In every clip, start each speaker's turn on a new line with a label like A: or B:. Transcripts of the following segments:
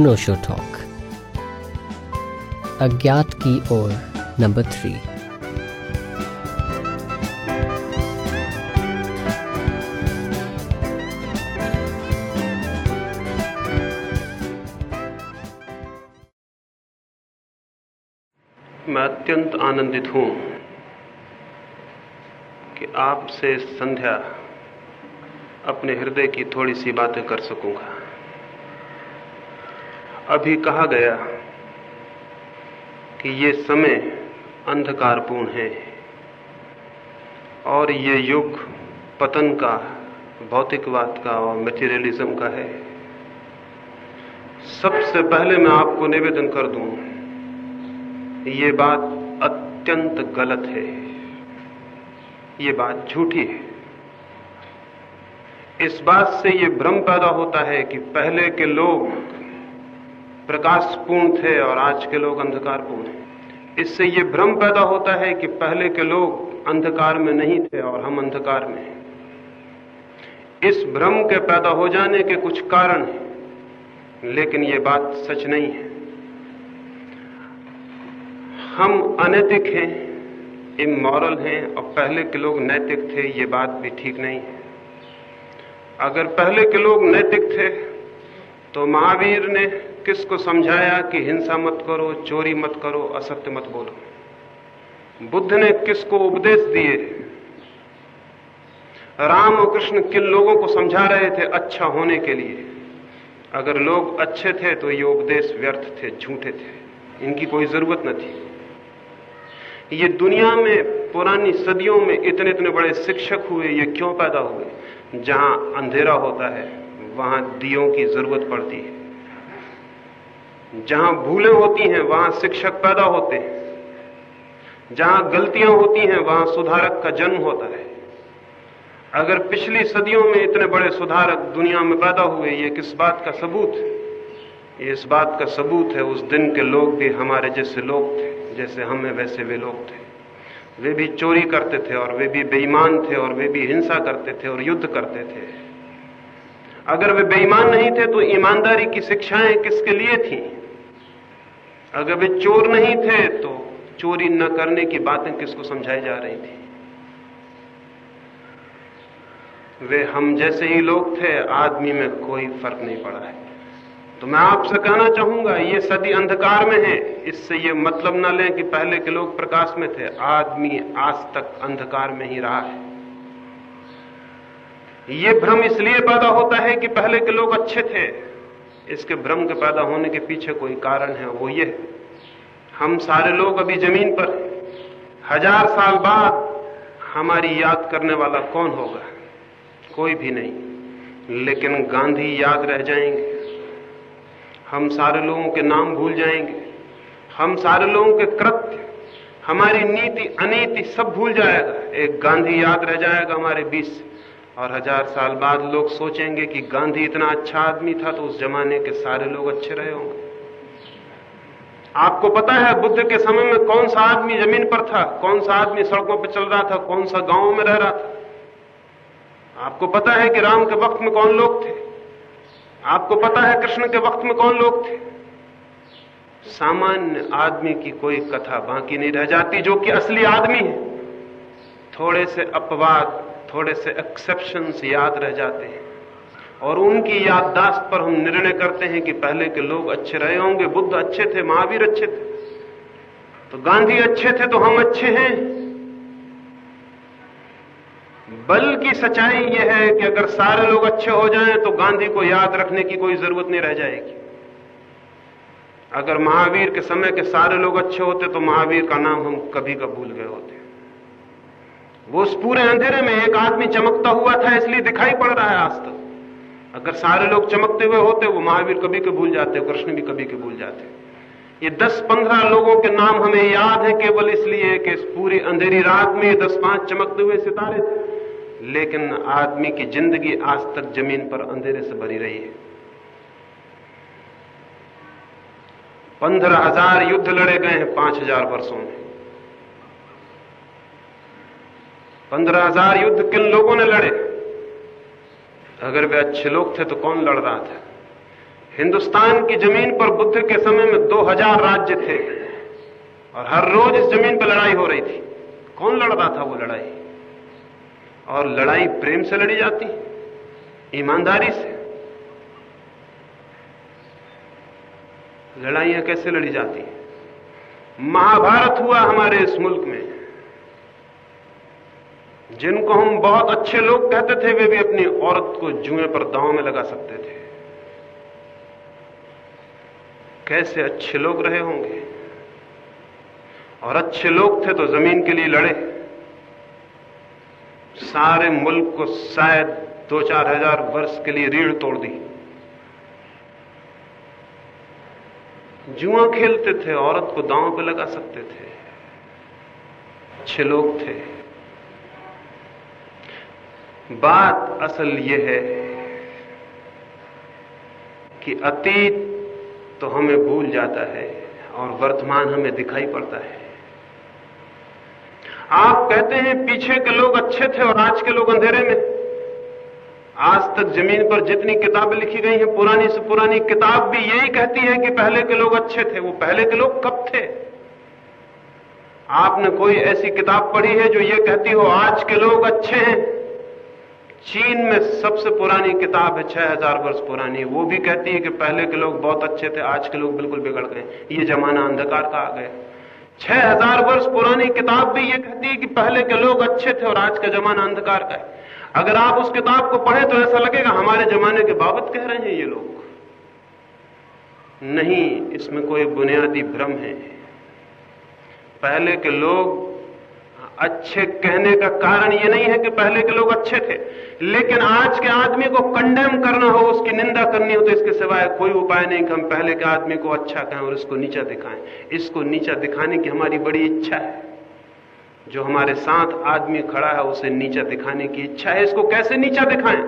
A: अनोशो talk अज्ञात की ओर number three
B: मैं अत्यंत आनंदित हूँ कि आपसे संध्या अपने हृदय की थोड़ी सी बातें कर सकूँगा। अभी कहा गया कि ये समय अंधकारपूर्ण है और ये युग पतन का भौतिकवाद का और मटेरियलिज्म का है। सबसे पहले मैं आपको निवेदन कर दूँ, ये बात अत्यंत गलत है। ये बात झूठी है। इस बात से ये भ्रम पैदा होता है कि पहले के लोग प्रकाशपूर्ण थे और आज के लोग अंधकारपूर्ण हैं। इससे ये भ्रम पैदा होता है कि पहले के लोग अंधकार में नहीं थे और हम अंधकार में हैं। इस भ्रम के पैदा हो जाने के कुछ कारण हैं, लेकिन ये बात सच नहीं है। हम अनैतिक हैं, इमोरल हैं, और पहले के लोग नैतिक थे, ये बात भी ठीक नहीं है। अगर पहले के लोग नैतिक थे तो महावीर ने किसको समझाया कि हिंसा मत करो, चोरी मत करो, असत्य मत बोलो? बुद्ध ने किसको उपदेश दिए? राम और कृष्ण किन लोगों को समझा रहे थे अच्छा होने के लिए? अगर लोग अच्छे थे तो ये उपदेश व्यर्थ थे, झूठे थे। इनकी कोई ज़रूरत न थी। ये दुनिया में पुरानी सदियों में इतने इतने बड़े शिक्षक हुए, ये क्यों पैदा हुए? जहाँ अंधेरा होता है, वहाँ दियों की ज़रूरत पड़ती है। जहाँ भूलें होती हैं, वहाँ शिक्षक पैदा होते हैं। जहाँ गलतियाँ होती हैं, वहाँ सुधारक का जन्म होता है। अगर पिछली सदियों में इतने बड़े सुधारक दुनिया में पैदा हुए, ये किस बात का सबूत है? ये इस बात का सबूत है, उस दिन के लोग भी हमारे जैसे लोग थे, जैसे हमें वैसे वे लोग थे। वे भी चोरी करते थे, और वे भी बेईमान थे, और वे भी हिंसा करते थे, और युद्ध करते थे। अगर वे बेईमान नहीं थे तो ईमानदारी की शिक्षाएँ किसके लिए थी? अगर वे चोर नहीं थे तो चोरी न करने की बातें किसको समझाई जा रही थी? वे हम जैसे ही लोग थे, आदमी में कोई फ़र्क नहीं पड़ा है। तो मैं आपसे कहना चाहूँगा, ये सदी अंधकार में है। इससे ये मतलब ना लें कि पहले के लोग प्रकाश में थे। आदमी आज तक अंधकार में ही रहा है। ये भ्रम इसलिए पैदा होता है कि पहले के लोग अच्छे थे। इसके भ्रम के पैदा होने के पीछे कोई कारण है, वो ये। हम सारे लोग अभी ज़मीन पर हज़ार साल बाद हमारी याद करने वाला कौन होगा? कोई भी नहीं। लेकिन गांधी याद रह जाएँगे। हम सारे लोगों के नाम भूल जाएँगे। हम सारे लोगों के कृत्य, हमारी नीति, अनीति सब भूल जाएगा। एक गांधी याद रह जाएगा हमारे बीच और हज़ार साल बाद लोग सोचेंगे कि गांधी इतना अच्छा आदमी था तो उस जमाने के सारे लोग अच्छे रहे होंगे। आपको पता है बुद्ध के समय में कौन सा आदमी ज़मीन पर था, कौन सा आदमी सड़कों पर चल रहा था, कौन सा गाँव में रह रहा था? आपको पता है कि राम के वक्त में कौन लोग थे? आपको पता है कृष्ण के वक्त में कौन लोग थे? सामान्य आदमी की कोई कथा बाकी नहीं रह जाती, जो कि असली आदमी है। थोड़े से अपवाद थोड़े से एक्सेप्शन याद रह जाते हैं। और उनकी याददाश्त पर हम निर्णय करते हैं कि पहले के लोग अच्छे रहे होंगे, बुद्ध अच्छे थे, महावीर अच्छे थे। तो गांधी अच्छे थे तो हम अच्छे हैं। बल की सच्चाई यह है कि अगर सारे लोग अच्छे हो जाएँ तो गांधी को याद रखने की कोई ज़रूरत नहीं रह जाएगी। अगर महावीर के समय के सारे लोग अच्छे होते तो महावीर का नाम हम कभी का भूल गए होते। वो उस पूरे अंधेरे में एक आदमी चमकता हुआ था, इसलिए दिखाई पड़ रहा है आज तक। अगर सारे लोग चमकते हुए होते, वो महावीर कभी के भूल जाते, कृष्ण भी कभी के भूल जाते। ये दस पंद्रह लोगों के नाम हमें याद है, केवल इसलिए कि इस पूरी अंधेरी रात में दस पाँच चमकते हुए सितारे। थे लेकिन आदमी की ज़िंदगी आज तक ज़मीन पर अंधेरे से भरी रही है। पंद्रह हज़ार युद्ध लड़े गए हैं पाँच हज़ार वर्षों में। पंद्रह हज़ार युद्ध किन लोगों ने लड़े? अगर वे अच्छे लोग थे तो कौन लड़ रहा था? हिंदुस्तान की ज़मीन पर बुद्ध के समय में 2000 राज्य थे और हर रोज इस ज़मीन पर लड़ाई हो रही थी। कौन लड़ रहा था वो लड़ाई? और लड़ाई प्रेम से लड़ी जाती, ईमानदारी से। लड़ाइयाँ कैसे लड़ी जाती? महाभारत हुआ हमारे इस मुल्क में। जिनको हम बहुत अच्छे लोग कहते थे, वे भी अपनी औरत को जुए पर दांव में लगा सकते थे। कैसे अच्छे लोग रहे होंगे? और अच्छे लोग थे तो ज़मीन के लिए लड़े। सारे मुल्क को शायद दो चार हज़ार वर्ष के लिए रीढ़ तोड़ दी। जुआ खेलते थे, औरत को दांव पे लगा सकते थे। अच्छे लोग थे। बात असल यह है कि अतीत तो हमें भूल जाता है और वर्तमान हमें दिखाई पड़ता है। आप कहते हैं पीछे के लोग अच्छे थे और आज के लोग अंधेरे में। आज तक ज़मीन पर जितनी किताबें लिखी गई हैं, पुरानी से पुरानी किताब भी यही कहती है कि पहले के लोग अच्छे थे, वो पहले के लोग कब थे? आपने कोई ऐसी किताब पढ़ी है जो ये कहती हो, आज के लोग अच्छे हैं? चीन में सबसे पुरानी किताब है, छह हज़ार वर्ष पुरानी। वो भी कहती है कि पहले के लोग बहुत अच्छे थे, आज के लोग बिल्कुल बिगड़ गए। ये जमाना अंधकार का आ गया। छह हज़ार वर्ष पुरानी किताब भी ये कहती है कि पहले के लोग अच्छे थे और आज का जमाना अंधकार का है। अगर आप उस किताब को पढ़े तो ऐसा लगेगा, हमारे जमाने के बाबत कह रहे हैं ये लोग। नहीं, इसमें कोई बुनियादी भ्रम है। पहले के लोग अच्छे कहने का कारण यह नहीं है कि पहले के लोग अच्छे थे, लेकिन आज के आदमी को कंडेम करना हो, उसकी निंदा करनी हो तो इसके सिवाय कोई उपाय नहीं कि हम पहले के आदमी को अच्छा कहें और इसको नीचा दिखाएँ। इसको नीचा दिखाने की हमारी बड़ी इच्छा है। जो हमारे साथ आदमी खड़ा है, उसे नीचा दिखाने की इच्छा है। इसको कैसे नीचा दिखाएँ?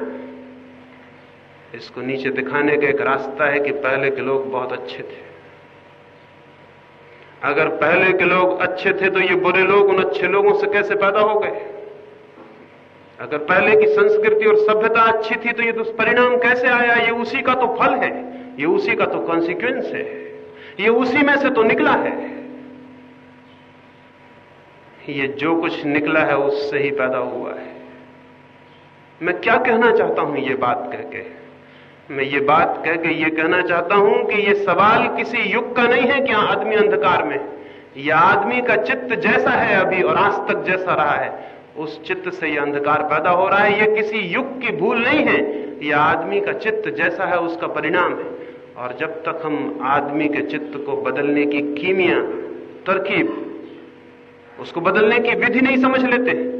B: इसको नीचे दिखाने का एक रास्ता है कि पहले के लोग बहुत अच्छे थे। अगर पहले के लोग अच्छे थे तो ये बुरे लोग उन अच्छे लोगों से कैसे पैदा हो गए? अगर पहले की संस्कृति और सभ्यता अच्छी थी तो ये दुष्परिणाम कैसे आया? ये उसी का तो फल है। ये उसी का तो कॉन्सिक्वेंस है। ये उसी में से तो निकला है। ये जो कुछ निकला है, उससे ही पैदा हुआ है। मैं क्या कहना चाहता हूँ ये बात कह के मैं ये बात कह के ये कहना चाहता हूँ कि ये सवाल किसी युग का नहीं है कि आदमी अंधकार में यह आदमी का चित्त जैसा है अभी और आज तक जैसा रहा है। उस चित्त से यह अंधकार पैदा हो रहा है यह किसी युग की भूल नहीं है। यह आदमी का चित्त जैसा है, उसका परिणाम है। और जब तक हम आदमी के चित्त को बदलने की कीमिया तरकीब, उसको बदलने की विधि नहीं समझ लेते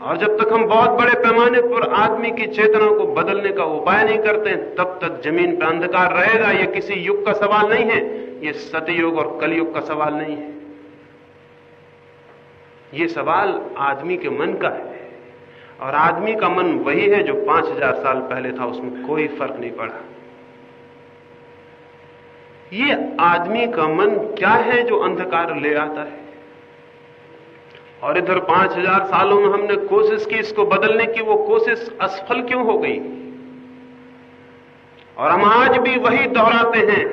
B: और जब तक हम बहुत बड़े पैमाने पर आदमी की चेतना को बदलने का उपाय नहीं करते, तब तक ज़मीन पर अंधकार रहेगा। यह किसी युग का सवाल नहीं है यह सतयुग और कलयुग का सवाल नहीं है। यह सवाल आदमी के मन का है। और आदमी का मन वही है जो पाँच हज़ार साल पहले था, उसमें कोई फ़र्क नहीं पड़ा। ये आदमी का मन क्या है जो अंधकार ले आता है? और इधर पाँच हज़ार सालों में हमने कोशिश की इसको बदलने की, वो कोशिश असफल क्यों हो गई? और हम आज भी वही दोहराते हैं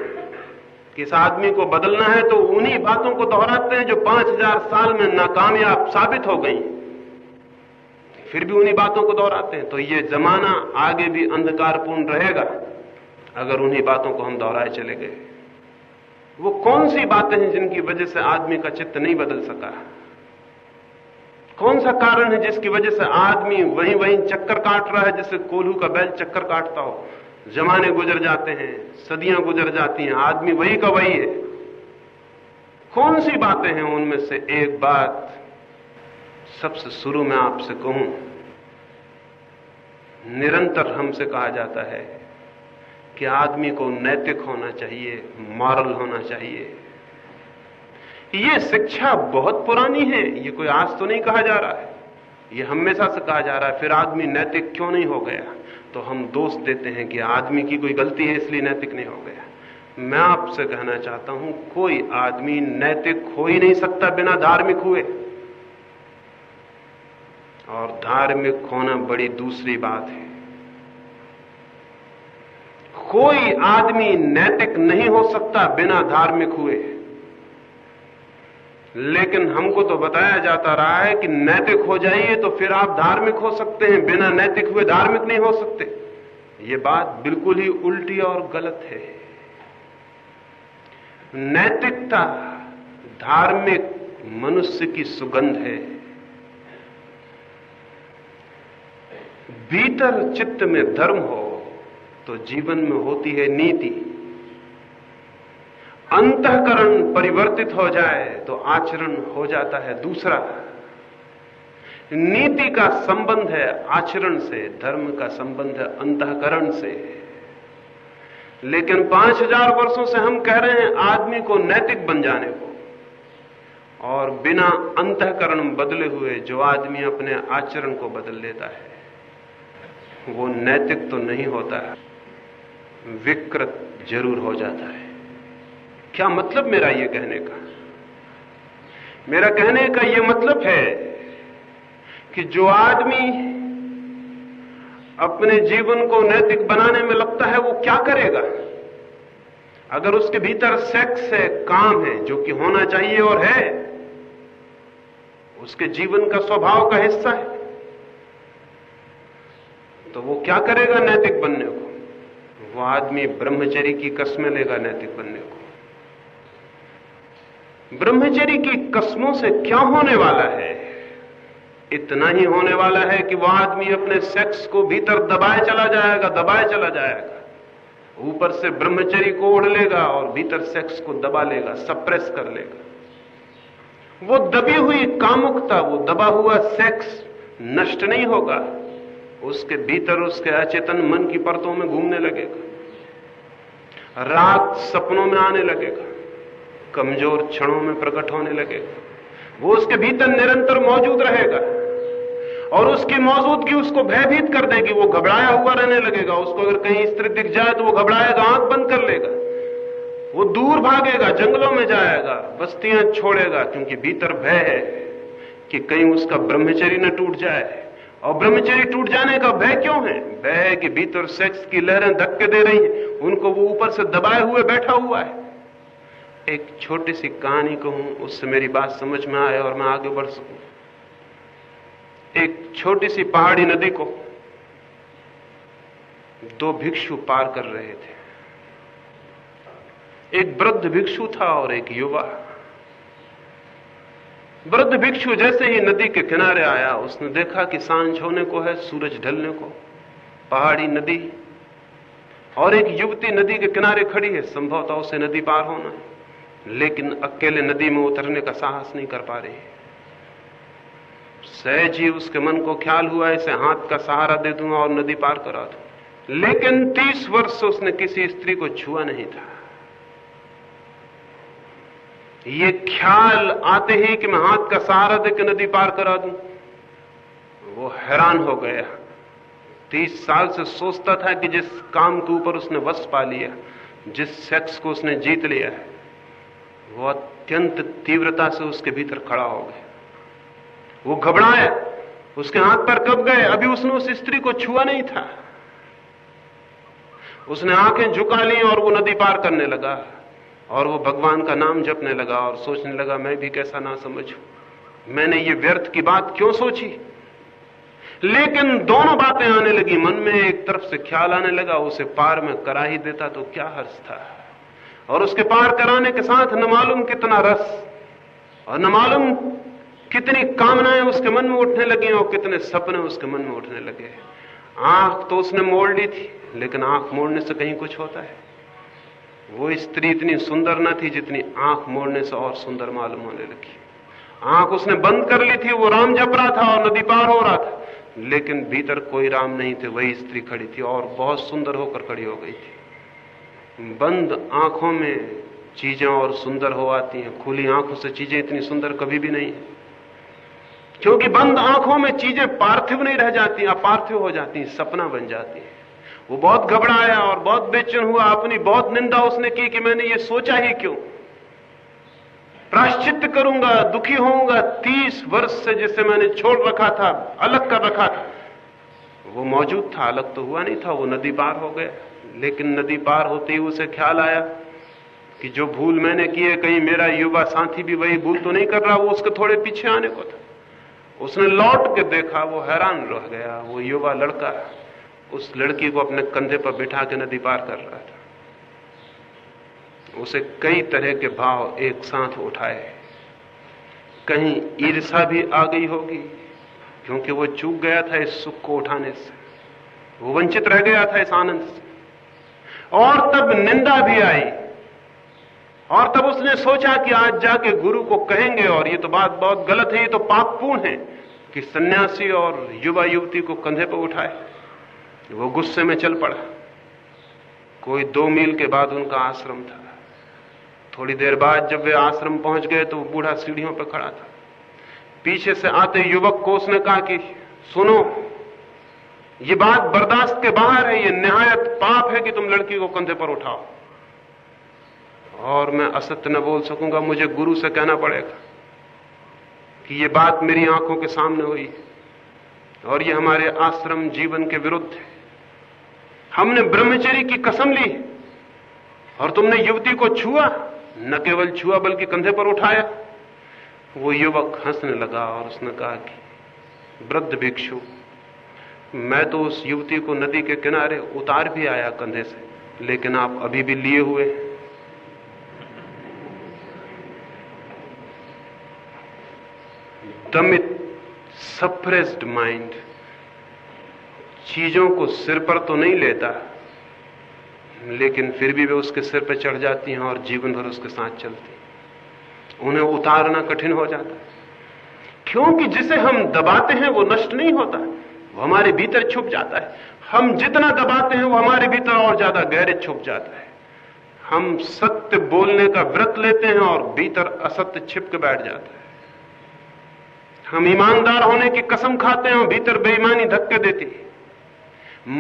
B: कि इस आदमी को बदलना है तो उन्हीं बातों को दोहराते हैं जो पाँच हज़ार साल में नाकामयाब साबित हो गई। फिर भी उन्हीं बातों को दोहराते हैं तो ये जमाना आगे भी अंधकारपूर्ण रहेगा अगर उन्हीं बातों को हम दोहराए चले गए। वो कौन सी बातें हैं जिनकी वजह से आदमी का चित्त नहीं बदल सका? कौन सा कारण है जिसकी वजह से आदमी वहीं वहीं चक्कर काट रहा है जैसे कोल्हू का बैल चक्कर काटता हो? जमाने गुजर जाते हैं, सदियाँ गुजर जाती हैं, आदमी वही का वही है। कौन सी बातें हैं उनमें से एक बात सबसे शुरू में आपसे कहूँ? निरंतर हमसे कहा जाता है कि आदमी को नैतिक होना चाहिए, मॉरल होना चाहिए। ये शिक्षा बहुत पुरानी है, ये कोई आज तो नहीं कहा जा रहा है। ये हमेशा से कहा जा रहा है, फिर आदमी नैतिक क्यों नहीं हो गया? तो हम दोष देते हैं कि आदमी की कोई गलती है, इसलिए नैतिक नहीं हो गया। मैं आपसे कहना चाहता हूँ, कोई आदमी नैतिक हो ही नहीं सकता बिना धार्मिक हुए। और धार्मिक होना बड़ी दूसरी बात है। कोई आदमी नैतिक नहीं हो सकता बिना धार्मिक हुए। लेकिन हमको तो बताया जाता रहा है कि नैतिक हो जाइए तो फिर आप धार्मिक हो सकते हैं, बिना नैतिक हुए धार्मिक नहीं हो सकते। ये बात बिल्कुल ही उल्टी और गलत है। नैतिकता धार्मिक मनुष्य की सुगंध है। भीतर चित्त में धर्म हो तो जीवन में होती है नीति। अंतकरण परिवर्तित हो जाए तो आचरण हो जाता है दूसरा। नीति का संबंध है आचरण से, धर्म का संबंध है अंतकरण से। लेकिन पाँच हज़ार वर्षों से हम कह रहे हैं आदमी को नैतिक बन जाने को। और बिना अंतकरण बदले हुए जो आदमी अपने आचरण को बदल लेता है, वो नैतिक तो नहीं होता है विकृत ज़रूर हो जाता है। क्या मतलब मेरा यह कहने का? मेरा कहने का यह मतलब है कि जो आदमी अपने जीवन को नैतिक बनाने में लगता है, वो क्या करेगा? अगर उसके भीतर सेक्स है, काम है, जो कि होना चाहिए और है, उसके जीवन का स्वभाव का हिस्सा है तो वो क्या करेगा नैतिक बनने को? वो आदमी ब्रह्मचरी की कस्में लेगा नैतिक बनने को। ब्रह्मचरी की कस्मों से क्या होने वाला है? इतना ही होने वाला है कि वह आदमी अपने सेक्स को भीतर दबाए चला जाएगा, दबाए चला जाएगा। ऊपर से ब्रह्मचरी को ओढ़ लेगा और भीतर सेक्स को दबा लेगा सप्रेस कर लेगा। वो दबी हुई कामुकता, वो दबा हुआ सेक्स नष्ट नहीं होगा। उसके भीतर उसके अचेतन मन की परतों में घूमने लगेगा। रात सपनों में आने लगेगा। कमज़ोर क्षणों में प्रकट होने लगेगा वो उसके भीतर निरंतर मौजूद रहेगा और उसकी मौजूदगी उसको भयभीत कर देगी। वो घबराया हुआ रहने लगेगा। उसको अगर कहीं स्त्री दिख जाए तो वो घबराएगा आँख बंद कर लेगा। वो दूर भागेगा, जंगलों में जाएगा, बस्तियाँ छोड़ेगा, क्योंकि भीतर भय है कि कहीं उसका ब्रह्मचरी न टूट जाए। और ब्रह्मचरी टूट जाने का भय क्यों है? भय है कि भीतर सेक्स की लहरें धक्के दे रही हैं। उनको वो ऊपर से दबाए हुए बैठा हुआ है। एक छोटी सी कहानी कहूँ, उससे मेरी बात समझ में आए और मैं आगे बढ़ सकूँ। एक छोटी सी पहाड़ी नदी को दो भिक्षु पार कर रहे थे। एक वृद्ध भिक्षु था और एक युवा। वृद्ध भिक्षु जैसे ही नदी के किनारे आया, उसने देखा कि साँझ होने को है, सूरज ढलने को। पहाड़ी नदी और एक युवती नदी के किनारे खड़ी है, संभवतः उसे नदी पार होना है। लेकिन अकेले नदी में उतरने का साहस नहीं कर पा रही। सहज ही उसके मन को ख्याल हुआ, इसे हाथ का सहारा दे दूँगा और नदी पार करा दू। लेकिन तीस वर्ष से उसने किसी स्त्री को छुआ नहीं था। ये ख्याल आते ही कि मैं हाथ का सहारा देकर नदी पार करा दूँ, वो हैरान हो गया। तीस साल से सोचता था कि जिस काम के ऊपर उसने वश पा लिया, जिस सेक्स को उसने जीत लिया है वो अत्यंत तीव्रता से उसके भीतर खड़ा हो गया। वो घबराया। उसके हाथ पर कब गए? अभी उसने उस स्त्री को छुआ नहीं था। उसने आँखें झुका ली और वो नदी पार करने लगा। और वो भगवान का नाम जपने लगा और सोचने लगा, मैं भी कैसा ना समझू मैंने ये व्यर्थ की बात क्यों सोची? लेकिन दोनों बातें आने लगी। मन में एक तरफ़ से ख्याल आने लगा, उसे पार में करा ही देता तो क्या हर्ष था? और उसके पार कराने के साथ न मालूम कितना रस और न मालूम कितनी कामनाएँ उसके मन में उठने लगी और कितने सपने उसके मन में उठने लगे। आँख तो उसने मोड़ ली थी, लेकिन आँख मोड़ने से कहीं कुछ होता है। वो स्त्री इतनी सुंदर न थी जितनी आँख मोड़ने से और सुंदर मालूम होने लगी। आँख उसने बंद कर ली थी, वो राम जप रहा था और नदी पार हो रहा था। लेकिन भीतर कोई राम नहीं थे, वही स्त्री खड़ी थी और बहुत सुंदर होकर खड़ी हो गई थी। बंद आँखों में चीज़ें और सुंदर हो आती हैं। खुली आँखों से चीज़ें इतनी सुंदर कभी भी नहीं। क्योंकि बंद आँखों में चीज़ें पार्थिव नहीं रह जाती, अपार्थिव हो जाती सपना बन जाती है। वो बहुत घबराया और बहुत बेचैन हुआ, अपनी बहुत निंदा उसने की कि मैंने ये सोचा ही क्यों? प्राश्चित करूँगा, दुखी होऊँगा, तीस वर्ष से जिसे मैंने छोड़ रखा था, अलग कर रखा था। वो मौजूद था, अलग तो हुआ नहीं था, वो नदी पार हो गया। लेकिन नदी पार होते ही उसे ख्याल आया कि जो भूल मैंने की है कहीं मेरा युवा साथी भी वही भूल तो नहीं कर रहा, वो उसके थोड़े पीछे आने को था। उसने लौट के देखा, वो हैरान रह गया, वो युवा लड़का उस लड़की को अपने कंधे पर बिठा के नदी पार कर रहा था। उसे कई तरह के भाव एक साथ उठाए। कहीं ईर्षा भी आ गई होगी, क्योंकि वो चूक गया था इस सुख को उठाने से। वो वंचित रह गया था इस आनंद से। और तब निंदा भी आई। और तब उसने सोचा कि आज जाके गुरु को कहेंगे, और ये तो बात बहुत गलत है, ये तो पापपूर्ण है कि सन्यासी और युवा युवती को कंधे पर उठाए। वो गुस्से में चल पड़ा। कोई दो मील के बाद उनका आश्रम था। थोड़ी देर बाद जब वे आश्रम पहुँच गए तो बूढ़ा सीढ़ियों पर खड़ा था। पीछे से आते युवक को उसने कहा कि, सुनो ये बात बर्दाश्त के बाहर है, ये निहायत पाप है कि तुम लड़की को कंधे पर उठाओ। और मैं असत्य न बोल सकूँगा, मुझे गुरु से कहना पड़ेगा कि ये बात मेरी आँखों के सामने हुई। और ये हमारे आश्रम जीवन के विरुद्ध है। हमने ब्रह्मचरी की कसम ली और तुमने युवती को छुआ, न केवल छुआ, बल्कि कंधे पर उठाया। वो युवक हंसने लगा और उसने कहा कि, वृद्ध भिक्षु मैं तो उस युवती को नदी के किनारे उतार भी आया कंधे से, लेकिन आप अभी भी लिए हुए हैं। दमित सप्रेस्ड माइंड चीज़ों को सिर पर तो नहीं लेता, लेकिन फिर भी वे उसके सिर पर चढ़ जाती हैं और जीवन भर उसके साथ चलती उन्हें उतारना कठिन हो जाता है। क्योंकि जिसे हम दबाते हैं वो नष्ट नहीं होता। वो हमारे भीतर छुप जाता है। हम जितना दबाते हैं, वो हमारे भीतर और ज़्यादा गहरे छुप जाता है। हम सत्य बोलने का व्रत लेते हैं और भीतर असत्य छिप के बैठ जाता है। हम ईमानदार होने की कसम खाते हैं और भीतर बेईमानी धक्के देती है।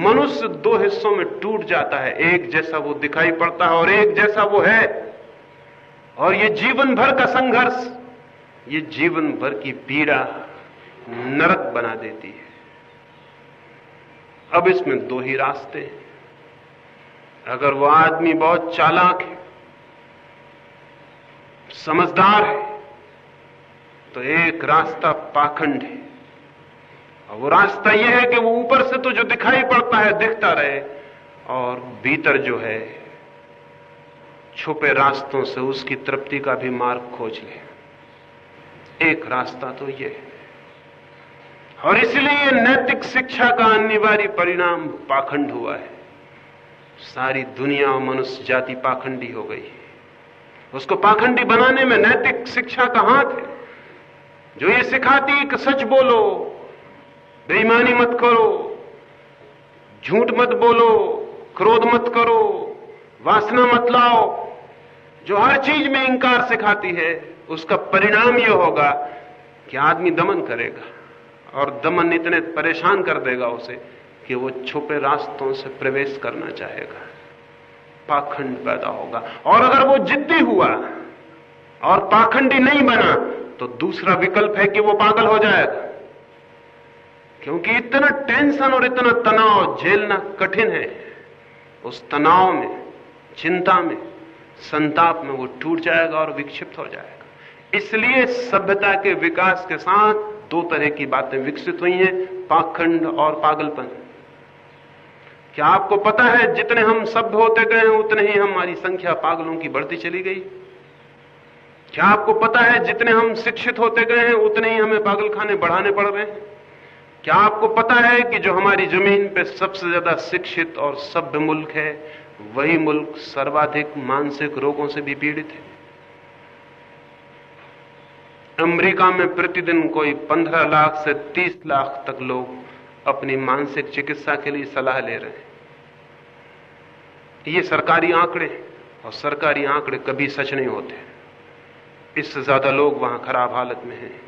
B: मनुष्य दो हिस्सों में टूट जाता है। एक जैसा वो दिखाई पड़ता है और एक जैसा वो है। और ये जीवन भर का संघर्ष, ये जीवन भर की पीड़ा नरक बना देती है। अब इसमें दो ही रास्ते हैं। अगर वो आदमी बहुत चालाक है, समझदार है तो एक रास्ता पाखंड है। और वो रास्ता यह है कि वो ऊपर से तो जो दिखाई पड़ता है, दिखता रहे, और भीतर जो है, छुपे रास्तों से उसकी तृप्ति का भी मार्ग खोज ले। एक रास्ता तो यह है। और इसलिए नैतिक शिक्षा का अनिवार्य परिणाम पाखंड हुआ है। सारी दुनिया और मनुष्य जाति पाखंडी हो गई है। उसको पाखंडी बनाने में नैतिक शिक्षा का हाथ है। जो ये सिखाती कि सच बोलो, बेईमानी मत करो, झूठ मत बोलो, क्रोध मत करो, वासना मत लाओ, जो हर चीज़ में इंकार सिखाती है, उसका परिणाम यह होगा कि आदमी दमन करेगा। और दमन इतने परेशान कर देगा उसे कि वो छुपे रास्तों से प्रवेश करना चाहेगा। पाखंड पैदा होगा। और अगर वो जिद्दी हुआ और पाखंडी नहीं बना तो दूसरा विकल्प है कि वो पागल हो जाएगा। क्योंकि इतना टेंशन और इतना तनाव झेलना कठिन है। उस तनाव में, चिंता में, संताप में वो टूट जाएगा और विक्षिप्त हो जाएगा। इसलिए सभ्यता के विकास के साथ दो तरह की बातें विकसित हुई हैं, पाखंड और पागलपन। क्या आपको पता है, जितने हम सभ्य होते गए हैं, उतने ही हमारी संख्या पागलों की बढ़ती चली गई? क्या आपको पता है, जितने हम शिक्षित होते गए हैं, उतने ही हमें पागल खाने बढ़ाने पड़ रहे हैं? क्या आपको पता है कि जो हमारी ज़मीन पे सबसे ज़्यादा शिक्षित और सभ्य मुल्क है, वही मुल्क सर्वाधिक मानसिक रोगों से भी पीड़ित है? अमेरिका में प्रतिदिन कोई 15 लाख से 30 लाख तक लोग अपनी मानसिक चिकित्सा के लिए सलाह ले रहे हैं। ये सरकारी आंकड़े और सरकारी आंकड़े कभी सच नहीं होते। इससे ज़्यादा लोग वहाँ खराब हालत में हैं।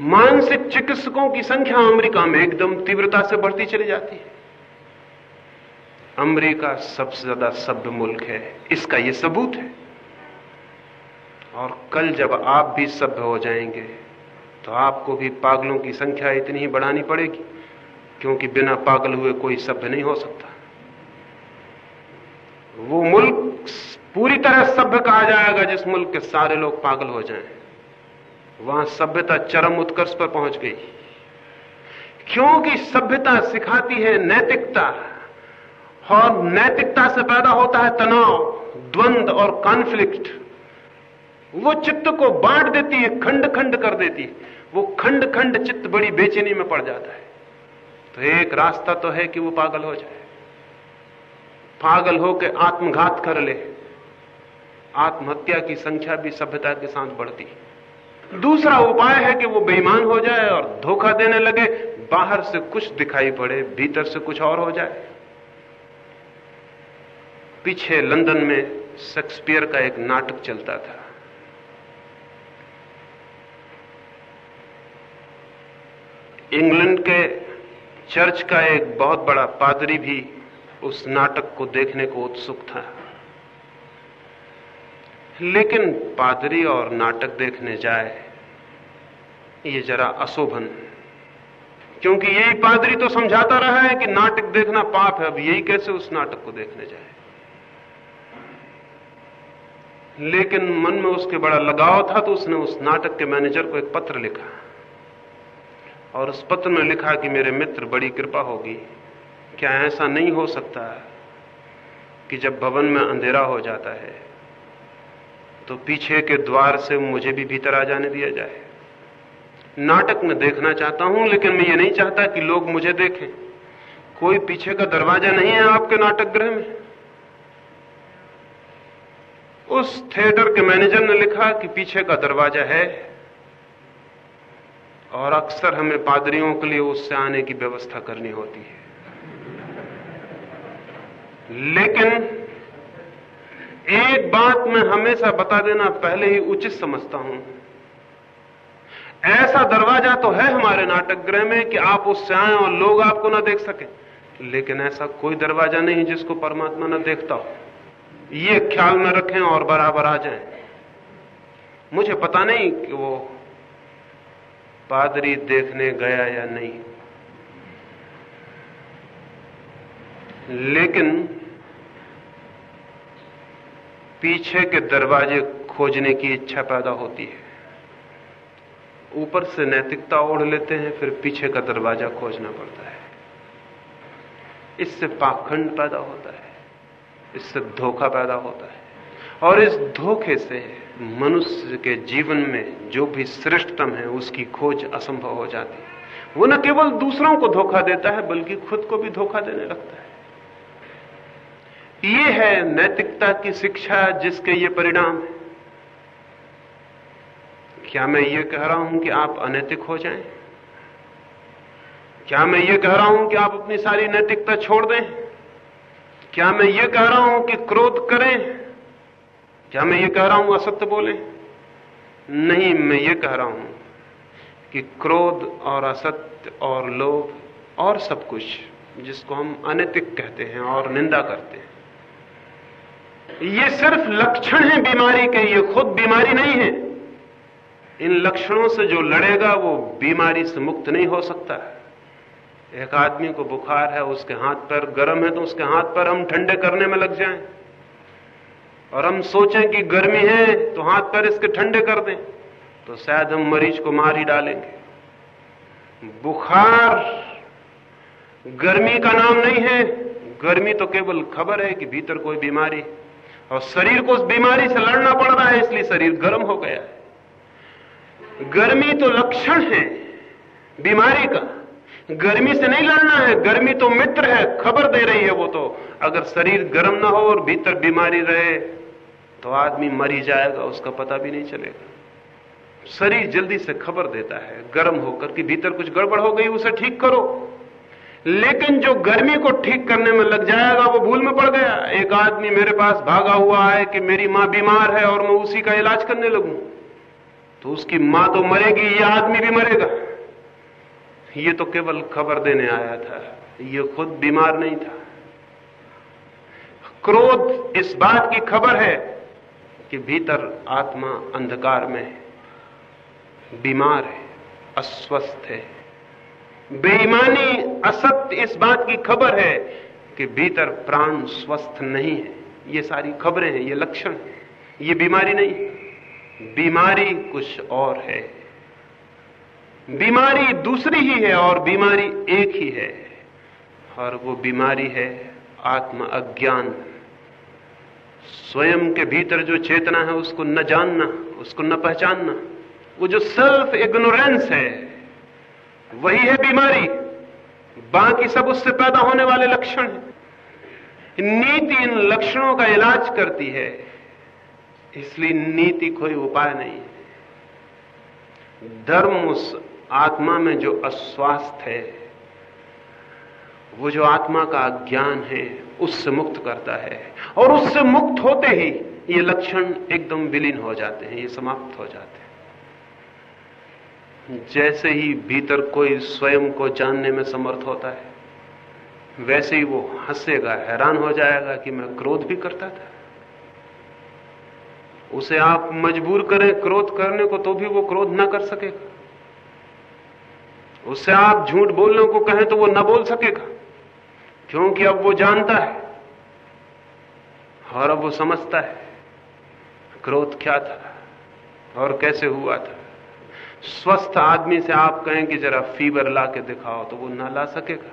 B: मानसिक चिकित्सकों की संख्या अमेरिका में एकदम तीव्रता से बढ़ती चली जाती है। अमेरिका सबसे ज़्यादा सभ्य मुल्क है। इसका यह सबूत है। और कल जब आप भी सभ्य हो जाएँगे तो आपको भी पागलों की संख्या इतनी ही बढ़ानी पड़ेगी, क्योंकि बिना पागल हुए कोई सभ्य नहीं हो सकता। वो मुल्क पूरी तरह सभ्य कहा जाएगा, जिस मुल्क के सारे लोग पागल हो जाएँ। वहाँ सभ्यता चरम उत्कर्ष पर पहुँच गई। क्योंकि सभ्यता सिखाती है नैतिकता, और नैतिकता से पैदा होता है तनाव, द्वंद और कॉन्फ्लिक्ट वो चित्त को बांट देती है खंड खंड कर देती है। वो खंड खंड चित्त बड़ी बेचैनी में पड़ जाता है। तो एक रास्ता तो है कि वो पागल हो जाए। पागल होकर आत्मघात कर ले। आत्महत्या की संख्या भी सभ्यता के साथ बढ़ती। दूसरा उपाय है कि वो बेईमान हो जाए और धोखा देने लगे। बाहर से कुछ दिखाई पड़े, भीतर से कुछ और हो जाए। पीछे लंदन में शेक्सपियर का एक नाटक चलता था। इंग्लैंड के चर्च का एक बहुत बड़ा पादरी भी उस नाटक को देखने को उत्सुक था। लेकिन पादरी और नाटक देखने जाए, ये जरा अशोभन, क्योंकि यही पादरी तो समझाता रहा है कि नाटक देखना पाप है, अब यही कैसे उस नाटक को देखने जाए? लेकिन मन में उसके बड़ा लगाव था तो उसने उस नाटक के मैनेजर को एक पत्र लिखा। और उस पत्र में लिखा कि मेरे मित्र, बड़ी कृपा होगी। क्या ऐसा नहीं हो सकता कि जब भवन में अंधेरा हो जाता है तो पीछे के द्वार से मुझे भी भीतर आ जाने दिया जाए? नाटक में देखना चाहता हूँ, लेकिन मैं ये नहीं चाहता कि लोग मुझे देखें। कोई पीछे का दरवाज़ा नहीं है आपके नाटक गृह में? उस थिएटर के मैनेजर ने लिखा कि पीछे का दरवाज़ा है और अक्सर हमें पादरियों के लिए उससे आने की व्यवस्था करनी होती है। लेकिन एक बात मैं हमेशा बता देना पहले ही उचित समझता हूँ। ऐसा दरवाज़ा तो है हमारे नाटक गृह में कि आप उससे आए और लोग आपको ना देख सके। लेकिन ऐसा कोई दरवाज़ा नहीं जिसको परमात्मा ना देखता हो। ये ख्याल में रखें और बराबर आ जाएँ। मुझे पता नहीं कि वो पादरी देखने गया या नहीं। लेकिन पीछे के दरवाजे खोजने की इच्छा पैदा होती है। ऊपर से नैतिकता ओढ़ लेते हैं, फिर पीछे का दरवाज़ा खोजना पड़ता है। इससे पाखंड पैदा होता है, इससे धोखा पैदा होता है। और इस धोखे से मनुष्य के जीवन में जो भी श्रेष्ठतम है, उसकी खोज असंभव हो जाती है। वो न केवल दूसरों को धोखा देता है, बल्कि खुद को भी धोखा देने लगता है। ये है नैतिकता की शिक्षा जिसके ये परिणाम है। क्या मैं ये कह रहा हूँ कि आप अनैतिक हो जाएँ? क्या मैं ये कह रहा हूँ कि आप अपनी सारी नैतिकता छोड़ दें? क्या मैं ये कह रहा हूँ कि क्रोध करें? क्या मैं ये कह रहा हूँ, असत्य बोले? नहीं, मैं ये कह रहा हूँ कि क्रोध और असत्य और लोभ और सब कुछ, जिसको हम अनैतिक कहते हैं और निंदा करते हैं, ये सिर्फ़ लक्षण है बीमारी के, ये खुद बीमारी नहीं है। इन लक्षणों से जो लड़ेगा, वो बीमारी से मुक्त नहीं हो सकता है। एक आदमी को बुखार है, उसके हाथ पर, गर्म है तो उसके हाथ पर हम ठंडे करने में लग जाएँ। और हम सोचें कि गर्मी है तो हाथ पैर इसके ठंडे कर दें। तो शायद हम मरीज़ को मार ही डालेंगे। बुखार, गर्मी का नाम नहीं है। गर्मी तो केवल खबर है कि भीतर कोई बीमारी और शरीर को उस बीमारी से लड़ना पड़ रहा है, इसलिए शरीर गर्म हो गया है। गर्मी तो लक्षण है, बीमारी का। गर्मी से नहीं लड़ना है, गर्मी तो मित्र है, खबर दे रही है वो तो। अगर शरीर गर्म ना हो और भीतर बीमारी रहे तो आदमी मर जाएगा, उसका पता भी नहीं चलेगा। शरीर जल्दी से खबर देता है, गर्म होकर कि भीतर कुछ गड़बड़ हो गई, उसे ठीक करो। लेकिन जो गर्मी को ठीक करने में लग जाएगा, वो भूल में पड़ गया। एक आदमी मेरे पास भागा हुआ है कि मेरी माँ बीमार है और मैं उसी का इलाज करने लगूं। तो उसकी माँ तो मरेगी, ये आदमी भी मरेगा। ये तो केवल खबर देने आया था। ये खुद बीमार नहीं था। क्रोध इस बात की खबर है कि भीतर आत्मा अंधकार में है, बीमार है, अस्वस्थ है। बेईमानी असत्य इस बात की खबर है कि भीतर प्राण स्वस्थ नहीं है। ये सारी खबरें हैं, ये लक्षण ये बीमारी नहीं बीमारी कुछ और है। बीमारी दूसरी ही है और बीमारी एक ही है। और वो बीमारी है आत्म अज्ञान स्वयं के भीतर जो चेतना है, उसको न जानना, उसको न पहचानना। वो जो सेल्फ इग्नोरेंस है, वही है बीमारी। बाकी सब उससे पैदा होने वाले लक्षण हैं। नीति इन लक्षणों का इलाज करती है, इसलिए नीति कोई उपाय नहीं है। धर्म उस आत्मा में जो अस्वास्थ्य है, वो जो आत्मा का अज्ञान है उससे मुक्त करता है। और उससे मुक्त होते ही ये लक्षण एकदम विलीन हो जाते हैं, ये समाप्त हो जाते हैं। जैसे ही भीतर कोई स्वयं को जानने में समर्थ होता है, वैसे ही वो हंसेगा, हैरान हो जाएगा कि मैं क्रोध भी करता था। उसे आप मजबूर करें, क्रोध करने को तो भी वो क्रोध ना कर सकेगा। उससे आप झूठ बोलने को कहें तो वो ना बोल सकेगा। क्योंकि अब वो जानता है और अब वो समझता है क्रोध क्या था और कैसे हुआ था। स्वस्थ आदमी से आप कहें कि जरा फीवर ला के दिखाओ तो वो ना ला सकेगा।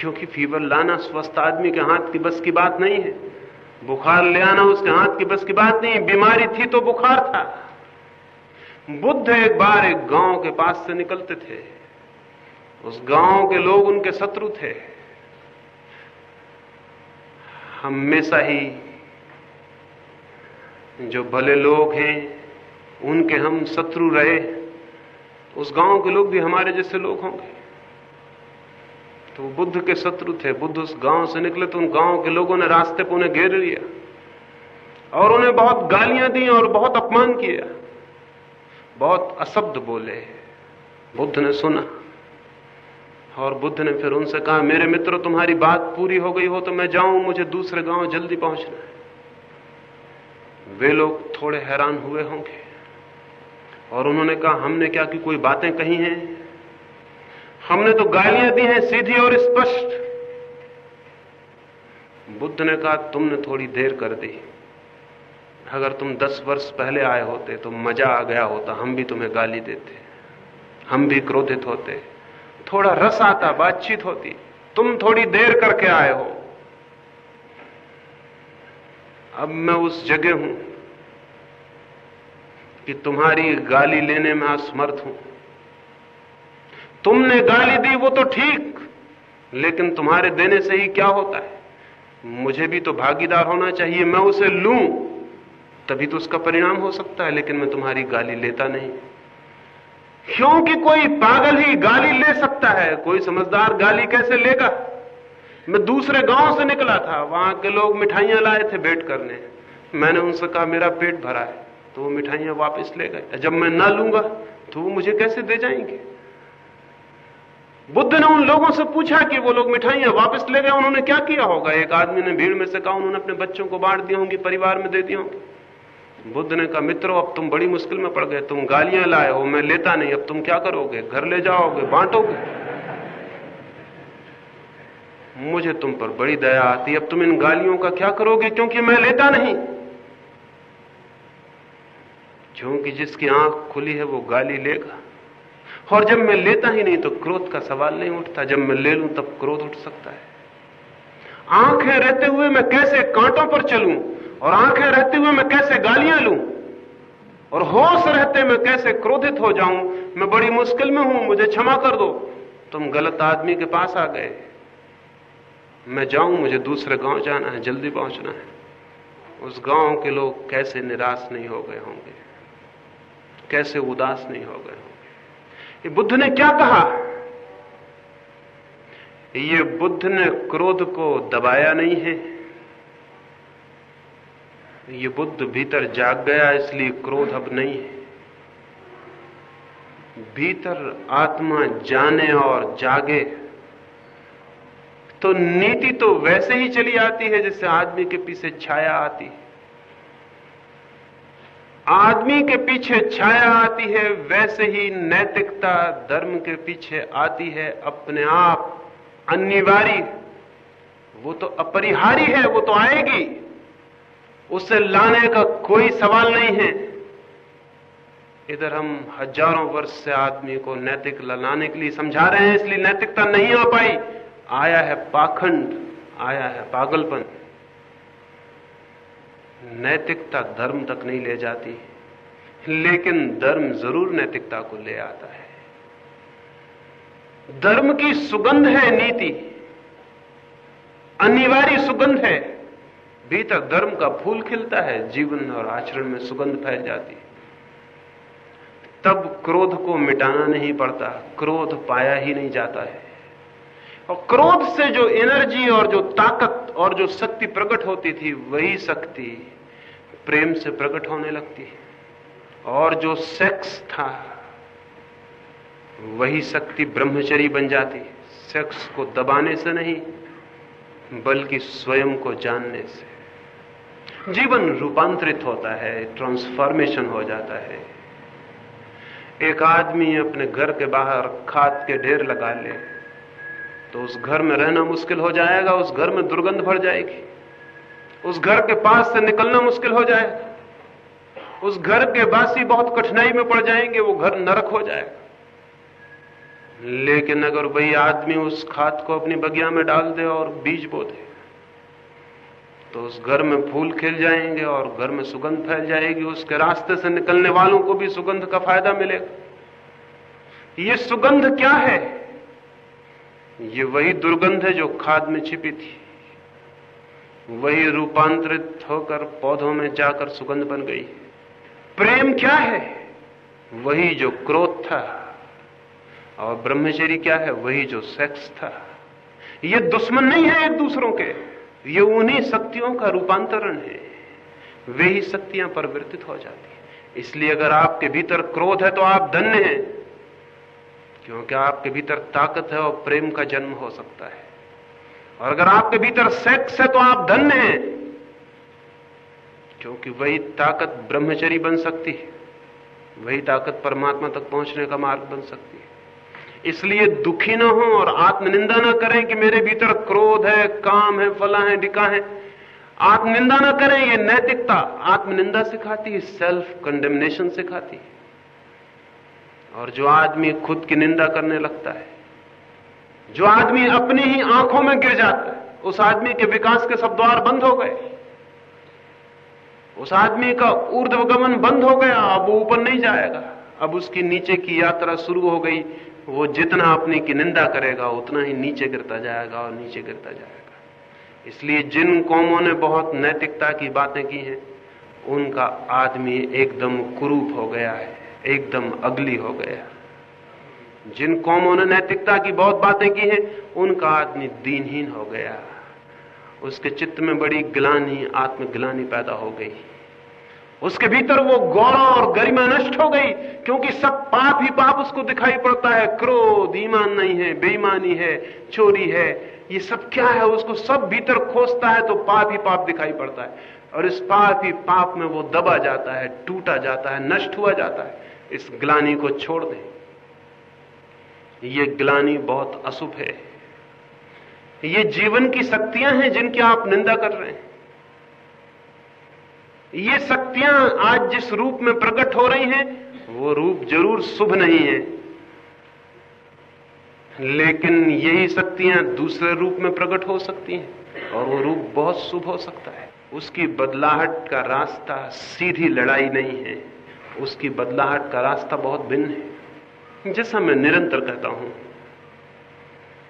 B: क्योंकि फीवर लाना स्वस्थ आदमी के हाथ की बस की बात नहीं है। बुखार ले आना उसके हाथ की बस की बात नहीं बीमारी थी तो बुखार था। बुद्ध एक बार एक गाँव के पास से निकलते थे। उस गाँव के लोग उनके शत्रु थे। हमेशा ही जो भले लोग हैं, उनके हम शत्रु रहे, उस गाँव के लोग भी हमारे जैसे लोग होंगे। तो बुद्ध के शत्रु थे, बुद्ध उस गाँव से निकले तो उन गाँव के लोगों ने रास्ते पर उन्हें घेर लिया और उन्हें बहुत गालियाँ दी और बहुत अपमान किया। बहुत अशब्द बोले, बुद्ध ने सुना। और बुद्ध ने फिर उनसे कहा, मेरे मित्र, तुम्हारी बात पूरी हो गई हो तो मैं जाऊँ, मुझे दूसरे गाँव जल्दी पहुँचना है। वे लोग थोड़े हैरान हुए होंगे। और उन्होंने कहा, हमने क्या कि कोई बातें कही हैं? हमने तो गालियाँ दी हैं सीधी और स्पष्ट। बुद्ध ने कहा, तुमने थोड़ी देर कर दी। अगर तुम दस वर्ष पहले आए होते तो मज़ा आ गया होता, हम भी तुम्हें गाली देते, हम भी क्रोधित होते। थोड़ा रस आता, बातचीत होती। तुम थोड़ी देर करके आए हो। अब मैं उस जगह हूँ कि तुम्हारी गाली लेने में असमर्थ हूँ। तुमने गाली दी, वो तो ठीक, लेकिन तुम्हारे देने से ही क्या होता है? मुझे भी तो भागीदार होना चाहिए, मैं उसे लूँ, तभी तो उसका परिणाम हो सकता है, लेकिन मैं तुम्हारी गाली लेता नहीं। क्योंकि कोई पागल ही गाली ले सकता है, कोई समझदार गाली कैसे लेगा? मैं दूसरे गाँव से निकला था, वहाँ के लोग मिठाइयाँ लाए थे भेंट करने। मैंने उनसे कहा, मेरा पेट भरा है। तो वो मिठाइयाँ वापस ले गए। जब मैं ना लूँगा तो वो मुझे कैसे दे जाएँगे? बुद्ध ने उन लोगों से पूछा कि वो लोग मिठाइयाँ वापस ले गए, उन्होंने क्या किया होगा? एक आदमी ने भीड़ में से कहा, उन्होंने अपने बच्चों को बांट दी होंगी, परिवार में दे दी होंगी। बुद्ध ने कहा, मित्रों, अब तुम बड़ी मुश्किल में पड़ गए, तुम गालियाँ लाए हो, मैं लेता नहीं, अब तुम क्या करोगे? घर ले जाओगे, बांटोगे? मुझे तुम पर बड़ी दया आती, अब तुम इन गालियों का क्या करोगे? क्योंकि मैं लेता नहीं। क्योंकि जिसकी आँख खुली है, वो गाली लेगा। और जब मैं लेता ही नहीं तो क्रोध का सवाल नहीं उठता। जब मैं ले लूँ, तब क्रोध उठ सकता है। आँखें रहते हुए मैं कैसे कांटों पर चलूँ और आँखें रहते हुए मैं कैसे गालियाँ लूँ? और होश रहते मैं कैसे क्रोधित हो जाऊँ? मैं बड़ी मुश्किल में हूँ, मुझे क्षमा कर दो। तुम गलत आदमी के पास आ गए। मैं जाऊँ, मुझे दूसरे गाँव जाना है, जल्दी पहुँचना है। उस गाँव के लोग कैसे निराश नहीं हो गए होंगे? कैसे उदास नहीं हो गए होंगे? बुद्ध ने क्या कहा? ये बुद्ध ने क्रोध को दबाया नहीं है। ये बुद्ध भीतर जाग गया, इसलिए क्रोध अब नहीं है। भीतर आत्मा जाने और जागे। तो नीति तो वैसे ही चली आती है जैसे आदमी के पीछे छाया आती है। आदमी के पीछे छाया आती है, वैसे ही नैतिकता धर्म के पीछे आती है, अपने आप अनिवार्य। वो तो अपरिहारी है, वो तो आएगी। उसे लाने का कोई सवाल नहीं है। इधर हम हज़ारों वर्ष से आदमी को नैतिक लाने के लिए समझा रहे हैं, इसलिए नैतिकता नहीं आ पाई। आया है पाखंड, आया है पागलपन। नैतिकता धर्म तक नहीं ले जाती। लेकिन धर्म ज़रूर नैतिकता को ले आता है। धर्म की सुगंध है नीति। अनिवार्य सुगंध है। भीतर धर्म का फूल खिलता है, जीवन और आचरण में सुगंध फैल जाती है। तब क्रोध को मिटाना नहीं पड़ता, क्रोध पाया ही नहीं जाता है। और क्रोध से जो एनर्जी और जो ताकत और जो शक्ति प्रकट होती थी, वही शक्ति प्रेम से प्रकट होने लगती है। और जो सेक्स था वही शक्ति ब्रह्मचरी बन जाती सेक्स को दबाने से नहीं, बल्कि स्वयं को जानने से। जीवन रूपांतरित होता है ट्रांसफॉर्मेशन हो जाता है। एक आदमी अपने घर के बाहर खाद के ढेर लगा ले तो उस घर में रहना मुश्किल हो जाएगा, उस घर में दुर्गंध भर जाएगी। उस घर के पास से निकलना मुश्किल हो जाएगा। उस घर के वासी बहुत कठिनाई में पड़ जाएँगे, वो घर नरक हो जाएगा। लेकिन अगर वही आदमी उस खाद को अपनी बगिया में डाल दे और बीज बो दे तो उस घर में फूल खिल जाएँगे और घर में सुगंध फैल जाएगी। उसके रास्ते से निकलने वालों को भी सुगंध का फ़ायदा मिलेगा। ये सुगंध क्या है? ये वही दुर्गंध है जो खाद में छिपी थी। वही रूपांतरित होकर पौधों में जाकर सुगंध बन गई। प्रेम क्या है? वही जो क्रोध था। और ब्रह्मचरी क्या है? वही जो सेक्स था। ये दुश्मन नहीं है एक दूसरों के। ये उन्हीं शक्तियों का रूपांतरण है। वे ही शक्तियाँ परिवर्तित हो जाती है। इसलिए अगर आपके भीतर क्रोध है तो आप धन्य हैं। क्योंकि आपके भीतर ताकत है और प्रेम का जन्म हो सकता है। और अगर आपके भीतर सेक्स है तो आप धन्य हैं। क्योंकि वही ताकत ब्रह्मचरी बन सकती है। वही ताकत परमात्मा तक पहुँचने का मार्ग बन सकती है। इसलिए दुखी ना हो और आत्मनिंदा ना करें कि मेरे भीतर क्रोध है, काम है, फला है, डिका है। आत्मनिंदा ना करें, ये नैतिकता आत्मनिंदा सिखाती है सेल्फ कंडेमनेशन सिखाती है। और जो आदमी खुद की निंदा करने लगता है, जो आदमी अपनी ही आँखों में गिर जाता है, उस आदमी के विकास के सब द्वार बंद हो गए। उस आदमी का ऊर्ध्वगमन बंद हो गया, अब वो ऊपर नहीं जाएगा। अब उसकी नीचे की यात्रा शुरू हो गई। वो जितना अपनी की निंदा करेगा, उतना ही नीचे गिरता जाएगा और नीचे गिरता जाएगा। इसलिए जिन कौमों ने बहुत नैतिकता की बातें की हैं, उनका आदमी एकदम कुरूप हो गया है, एकदम अगली हो गया जिन कौमों ने नैतिकता की बहुत बातें की हैं, उनका आदमी दीनहीन हो गया उसके चित्त में बड़ी ग्लानी, आत्मग्लानी पैदा हो गई। उसके भीतर वो गौरव और गरिमा नष्ट हो गई, क्योंकि सब पाप ही पाप उसको दिखाई पड़ता है। क्रोध, ईमान नहीं है, बेईमानी है, चोरी है, ये सब क्या है? उसको सब भीतर खोजता है तो पाप ही पाप दिखाई पड़ता है। और इस पाप ही पाप में वो दबा जाता है, टूटा जाता है, नष्ट हुआ जाता है। इस ग्लानी को छोड़ दें। ये ग्लानी बहुत अशुभ है। ये जीवन की शक्तियाँ हैं जिनकी आप निंदा कर रहे हैं। ये शक्तियाँ आज जिस रूप में प्रकट हो रही हैं, वो रूप ज़रूर शुभ नहीं है। लेकिन यही शक्तियाँ दूसरे रूप में प्रकट हो सकती हैं, और वो रूप बहुत शुभ हो सकता है। उसकी बदलाहट का रास्ता सीधी लड़ाई नहीं है। उसकी बदलाहट का रास्ता बहुत भिन्न है। जैसा मैं निरंतर कहता हूँ,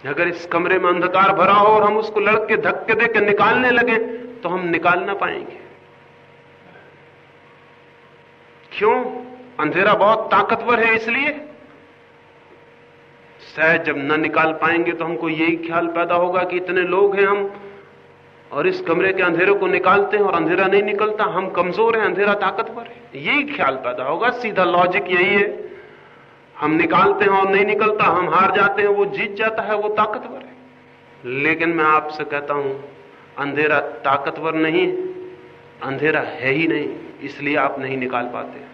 B: अगर इस कमरे में अंधकार भरा हो और हम उसको लड़के धक्के देकर निकालने लगे तो हम निकाल ना पाएँगे। क्यों? अंधेरा बहुत ताकतवर है इसलिए। शायद जब न निकाल पाएँगे तो हमको यही ख्याल पैदा होगा कि इतने लोग हैं हम, और इस कमरे के अंधेरे को निकालते हैं और अंधेरा नहीं निकलता। हम कमज़ोर हैं, अंधेरा ताकतवर है। यही ख्याल पैदा होगा। सीधा लॉजिक यही है। हम निकालते हैं और नहीं निकलता, हम हार जाते हैं, वो जीत जाता है, वो ताकतवर है। लेकिन मैं आपसे कहता हूँ, अंधेरा ताकतवर नहीं है, अंधेरा है ही नहीं, इसलिए आप नहीं निकाल पाते।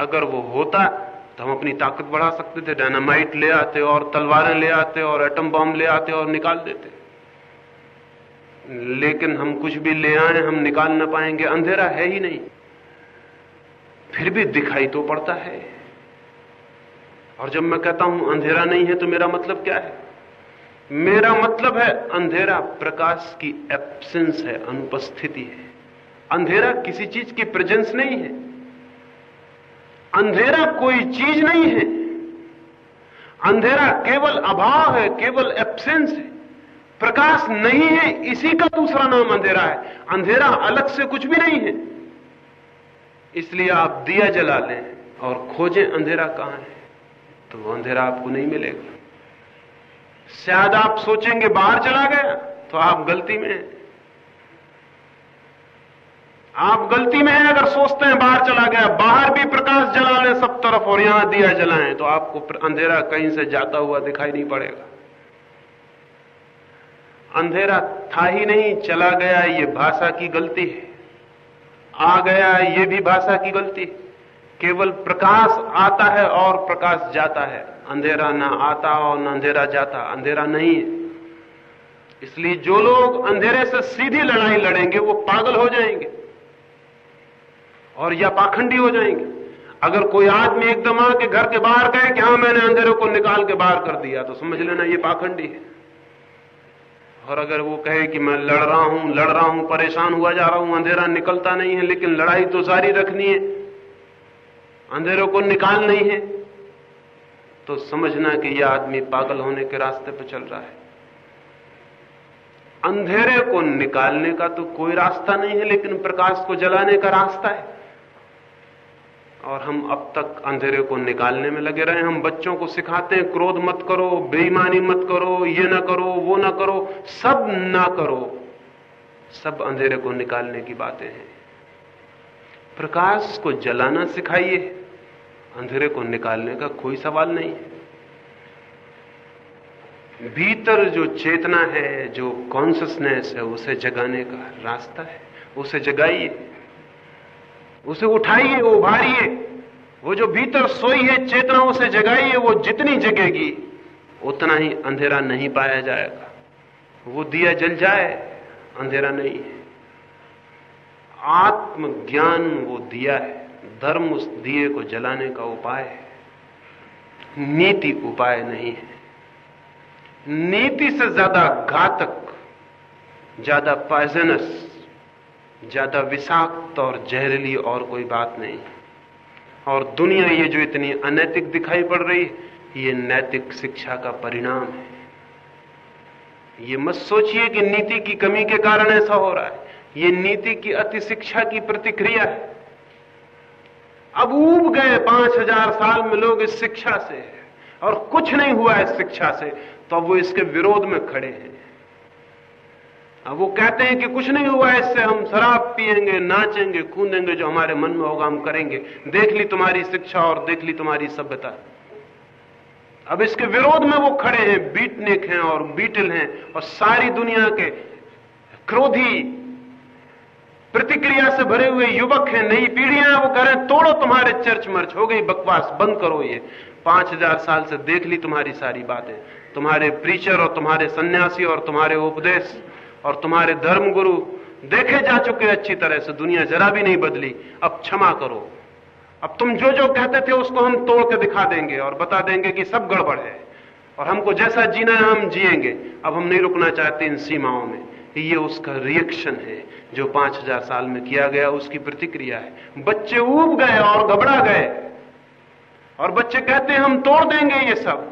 B: अगर वो होता तो हम अपनी ताकत बढ़ा सकते थे। डायनामाइट ले आते और तलवारें ले आते और एटम बॉम्ब ले आते और निकाल देते। लेकिन हम कुछ भी ले आए, हम निकाल ना पाएँगे। अंधेरा है ही नहीं। फिर भी दिखाई तो पड़ता है। और जब मैं कहता हूँ, अंधेरा नहीं है तो मेरा मतलब क्या है? मेरा मतलब है, अंधेरा प्रकाश की एब्सेंस है, अनुपस्थिति है। अंधेरा किसी चीज़ की प्रेजेंस नहीं है। अंधेरा कोई चीज़ नहीं है। अंधेरा केवल अभाव है, केवल एब्सेंस है। प्रकाश नहीं है, इसी का दूसरा नाम अंधेरा है। अंधेरा अलग से कुछ भी नहीं है। इसलिए आप दिया जला लें और खोजें अंधेरा कहाँ है। तो वो अंधेरा आपको नहीं मिलेगा। शायद आप सोचेंगे बाहर चला गया तो आप गलती में हैं। आप गलती में हैं, अगर सोचते हैं बाहर चला गया, बाहर भी प्रकाश जला लें सब तरफ़ और यहाँ दिया जलाएँ तो आपको अंधेरा कहीं से जाता हुआ दिखाई नहीं पड़ेगा। अंधेरा था ही नहीं, चला गया, ये भाषा की गलती है। आ गया, ये भी भाषा की गलती केवल प्रकाश आता है और प्रकाश जाता है। अंधेरा ना आता और न अंधेरा जाता, अंधेरा नहीं है। इसलिए जो लोग अंधेरे से सीधी लड़ाई लड़ेंगे, वो पागल हो जाएँगे। और या पाखंडी हो जाएँगे। अगर कोई आदमी एकदम आके घर के बाहर कहे कि हाँ, मैंने अंधेरे को निकाल के बाहर कर दिया तो समझ लेना ये पाखंडी है। और अगर वो कहे कि मैं लड़ रहा हूँ, लड़ रहा हूँ, परेशान हुआ जा रहा हूँ, अंधेरा निकलता नहीं है, लेकिन लड़ाई तो जारी रखनी है। अंधेरों को निकाल नहीं है। तो समझना कि यह आदमी पागल होने के रास्ते पर चल रहा है। अंधेरे को निकालने का तो कोई रास्ता नहीं है, लेकिन प्रकाश को जलाने का रास्ता है। और हम अब तक अंधेरे को निकालने में लगे रहे हम बच्चों को सिखाते हैं, क्रोध मत करो, बेईमानी मत करो, ये ना करो, वो ना करो, सब ना करो। सब अंधेरे को निकालने की बातें हैं। प्रकाश को जलाना सिखाइए। अंधेरे को निकालने का कोई सवाल नहीं है। भीतर जो चेतना है, जो कॉन्सियसनेस है, उसे जगाने का रास्ता है। उसे जगाइए। उसे उठाइए, उभारिए। वो जो भीतर सोई है चेतना उसे जगाइए, वो जितनी जगेगी, उतना ही अंधेरा नहीं पाया जाएगा। वो दिया जल जाए, अंधेरा नहीं है। आत्मज्ञान वो दिया है, धर्म उस दिए को जलाने का उपाय है। नीति उपाय नहीं है। नीति से ज़्यादा घातक, ज़्यादा पॉइजनस ज़्यादा विषाक्त और जहरीली और कोई बात नहीं। और दुनिया ये जो इतनी अनैतिक दिखाई पड़ रही है ये नैतिक शिक्षा का परिणाम है। ये मत सोचिए कि नीति की कमी के कारण ऐसा हो रहा है। ये नीति की अति शिक्षा की प्रतिक्रिया है। अब ऊब गए पाँच हज़ार साल में लोग इस शिक्षा से और कुछ नहीं हुआ इस शिक्षा से तो वो इसके विरोध में खड़े हैं। अब वो कहते हैं कि कुछ नहीं हुआ, इससे हम शराब पिएँगे नाचेंगे कूदेंगे जो हमारे मन में होगा हम करेंगे। देख ली तुम्हारी शिक्षा और देख ली तुम्हारी सभ्यता। अब इसके विरोध में वो खड़े हैं, बीटनिक हैं और बीटल हैं और सारी दुनिया के क्रोधी, प्रतिक्रिया से भरे हुए युवक हैं, नई पीढ़ियाँ वो कह रहे हैं, तोड़ो तुम्हारे चर्च मर्च, हो गई बकवास, बंद करो ये। पाँच हज़ार साल से देख ली तुम्हारी सारी बातें। तुम्हारे प्रीचर और तुम्हारे सन्यासी और तुम्हारे उपदेश। और तुम्हारे धर्म गुरु देखे जा चुके अच्छी तरह से, दुनिया जरा भी नहीं बदली। अब क्षमा करो। अब तुम जो जो कहते थे, उसको हम तोड़ के दिखा देंगे और बता देंगे कि सब गड़बड़ है। और हमको जैसा जीना है, हम जिएँगे। अब हम नहीं रुकना चाहते इन सीमाओं में। ये उसका रिएक्शन है, जो पाँच हज़ार साल में किया गया, उसकी प्रतिक्रिया है। बच्चे ऊब गए और घबरा गए। और बच्चे कहते हैं, हम तोड़ देंगे ये सब।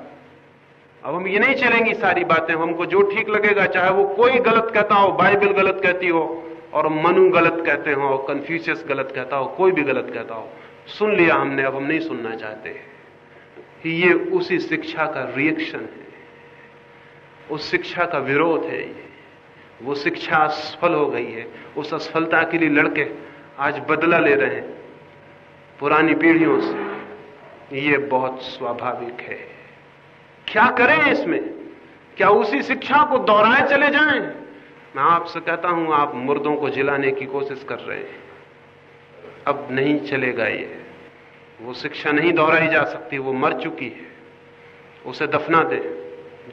B: अब हम ये नहीं चलेंगी सारी बातें। हमको जो ठीक लगेगा, चाहे वो कोई गलत कहता हो, बाइबल गलत कहती हो, और मनु गलत कहते हो कन्फ्यूशियस गलत कहता हो, कोई भी गलत कहता हो। सुन लिया हमने, अब हम नहीं सुनना चाहते। ये उसी शिक्षा का रिएक्शन है। उस शिक्षा का विरोध है ये। वो शिक्षा असफल हो गई है। उस असफलता के लिए लड़के आज बदला ले रहे हैं। पुरानी पीढ़ियों से। ये बहुत स्वाभाविक है। क्या करें इसमें? क्या उसी शिक्षा को दोहराए चले जाएँ? मैं आपसे कहता हूँ, आप मुर्दों को जिलाने की कोशिश कर रहे हैं। अब नहीं चलेगा ये। वो शिक्षा नहीं दोहराई जा सकती, वो मर चुकी है। उसे दफना दे।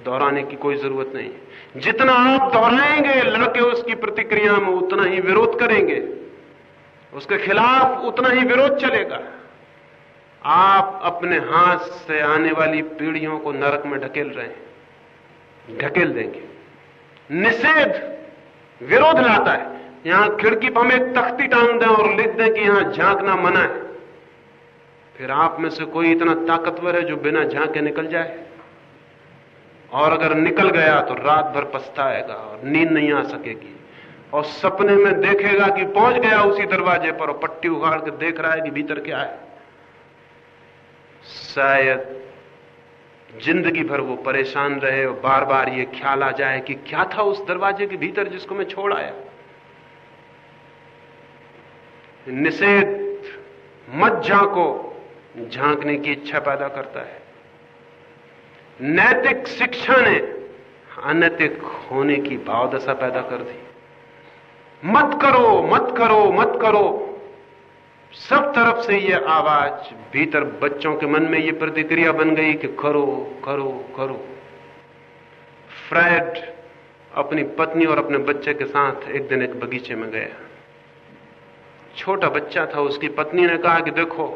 B: दोहराने की कोई ज़रूरत नहीं। जितना आप दोहराएँगे, लड़के उसकी प्रतिक्रिया में उतना ही विरोध करेंगे। उसके खिलाफ उतना ही विरोध चलेगा। आप अपने हाथ से आने वाली पीढ़ियों को नरक में ढकेल रहे हैं। ढकेल देंगे। निषेध विरोध लाता है। यहाँ खिड़की पर हम तख्ती टांग दें और लिख दें कि यहाँ झांकना मना है। फिर आप में से कोई इतना ताकतवर है जो बिना झांके निकल जाए? और अगर निकल गया तो रात भर पछताएगा और नींद नहीं आ सकेगी। और सपने में देखेगा कि पहुँच गया उसी दरवाजे पर और पट्टी उगाड़ के देख रहा है कि भीतर क्या है। शायद ज़िंदगी भर वो परेशान रहे और बार बार ये ख्याल आ जाए कि क्या था उस दरवाजे के भीतर जिसको मैं छोड़ आया। निषेध मत झांको झांकने की इच्छा पैदा करता है। नैतिक शिक्षा ने अनैतिक होने की भावदशा पैदा कर दी। मत करो मत करो मत करो। सब तरफ़ से ये आवाज़, भीतर बच्चों के मन में ये प्रतिक्रिया बन गई कि करो करो करो। फ्रेड अपनी पत्नी और अपने बच्चे के साथ एक दिन एक बगीचे में गया। छोटा बच्चा था, उसकी पत्नी ने कहा कि देखो,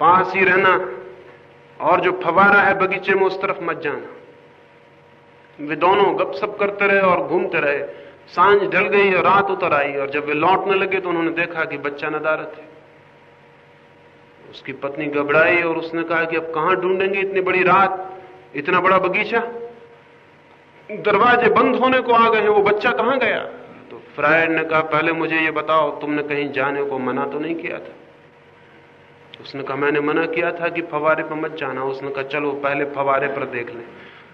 B: पास ही रहना और जो फवारा है बगीचे में उस तरफ़ मत जाना। वे दोनों गपशप करते रहे और घूमते रहे। साँझ ढल गई और रात उतर आई, और जब वे लौटने लगे तो उन्होंने देखा कि बच्चा नदारत है। उसकी पत्नी घबराई और उसने कहा कि अब कहाँ ढूंढेंगे इतनी बड़ी रात, इतना बड़ा बगीचा? दरवाजे बंद होने को आ गए हैं वो बच्चा कहाँ गया? तो फ्रायड ने कहा, पहले मुझे ये बताओ, तुमने कहीं जाने को मना तो नहीं किया था? उसने कहा, मैंने मना किया था कि फवारे पर मत जाना। उसने कहा, चलो, पहले फवारे पर देख लें।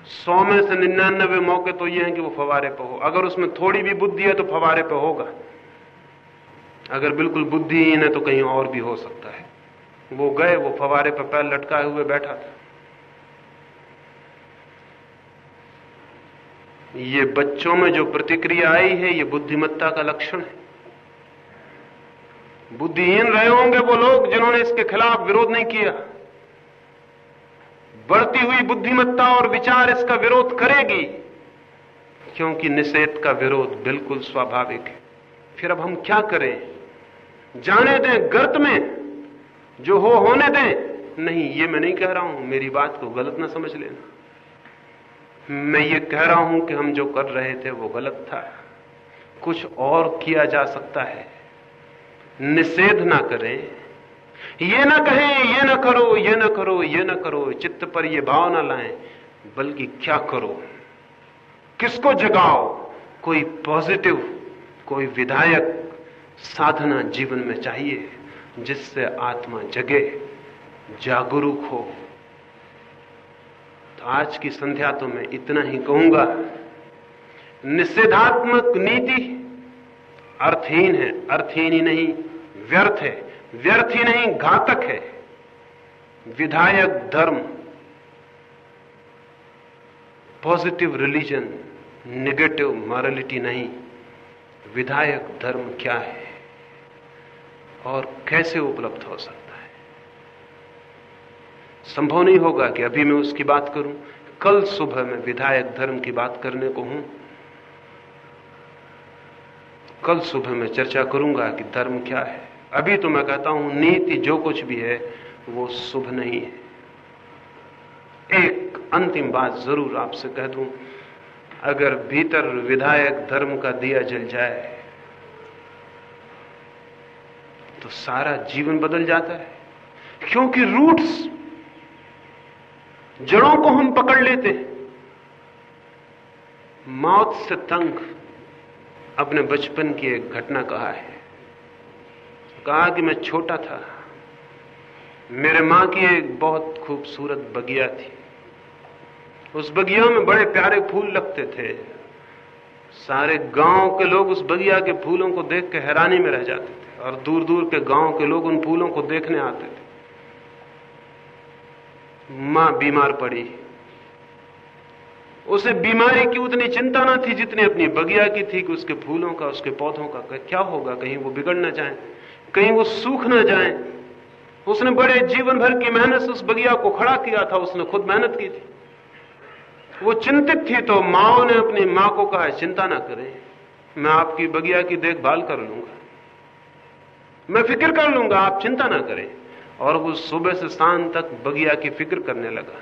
B: सौ में से निन्यानबे मौके तो ये हैं कि वो फवारे पर हो। अगर उसमें थोड़ी भी बुद्धि है तो फवारे पर होगा। अगर बिल्कुल बुद्धिहीन है तो कहीं और भी हो सकता है। वो गए, वो फवारे पर पैर लटकाए हुए बैठा था। ये बच्चों में जो प्रतिक्रिया आई है, ये बुद्धिमत्ता का लक्षण है। बुद्धिहीन रहे होंगे वो लोग जिन्होंने इसके खिलाफ विरोध नहीं किया। बढ़ती हुई बुद्धिमत्ता और विचार इसका विरोध करेगी, क्योंकि निषेध का विरोध बिल्कुल स्वाभाविक है। फिर अब हम क्या करें? जाने दें गर्त में, जो हो होने दें। नहीं, ये मैं नहीं कह रहा हूँ, मेरी बात को गलत ना समझ लेना। मैं ये कह रहा हूँ कि हम जो कर रहे थे, वो गलत था। कुछ और किया जा सकता है। निषेध ना करें। ये ना कहें, ये ना करो, ये ना करो, ये ना करो। चित्त पर ये भाव ना लाएँ, बल्कि क्या करो? किसको जगाओ? कोई पॉजिटिव, कोई विधायक साधना जीवन में चाहिए, जिससे आत्मा जगे, जागरूक हो। तो आज की संध्या तो मैं इतना ही कहूँगा। निषेधात्मक नीति अर्थहीन है, अर्थहीन ही नहीं, व्यर्थ है। व्यर्थ ही नहीं, घातक है। विधायक धर्म पॉजिटिव रिलीजन निगेटिव मॉरलिटी नहीं। विधायक धर्म क्या है और कैसे उपलब्ध हो सकता है? संभव नहीं होगा कि अभी मैं उसकी बात करूँ। कल सुबह मैं विधायक धर्म की बात करने को हूँ। कल सुबह मैं चर्चा करूँगा कि धर्म क्या है। अभी तो मैं कहता हूँ, नीति जो कुछ भी है, वो शुभ नहीं है। एक अंतिम बात ज़रूर आपसे कह दूँ, अगर भीतर विधायक धर्म का दिया जल जाए तो सारा जीवन बदल जाता है। क्योंकि रूट्स, जड़ों को हम पकड़ लेते हैं। मौत से तंग अपने बचपन की एक घटना कहा है। कहा कि मैं छोटा था। मेरे माँ की एक बहुत खूबसूरत बगिया थी। उस बगिया में बड़े प्यारे फूल लगते थे। सारे गाँव के लोग उस बगिया के फूलों को देख के हैरानी में रह जाते थे और दूर दूर के गाँव के लोग उन फूलों को देखने आते थे। माँ बीमार पड़ी। उसे बीमारी की उतनी चिंता ना थी जितनी अपनी बगिया की थी कि उसके फूलों का, उसके पौधों का क्या होगा, कहीं वो बिगड़ ना जाए। कहीं वो सूख ना जाए। उसने बड़े जीवन भर की मेहनत से उस बगिया को खड़ा किया था, उसने खुद मेहनत की थी। वो चिंतित थी तो माओ ने अपनी माँ को कहा, चिंता ना करें, मैं आपकी बगिया की देखभाल कर लूँगा। मैं फ़िक्र कर लूँगा, आप चिंता ना करें। और वो सुबह से शाम तक बगिया की फ़िक्र करने लगा।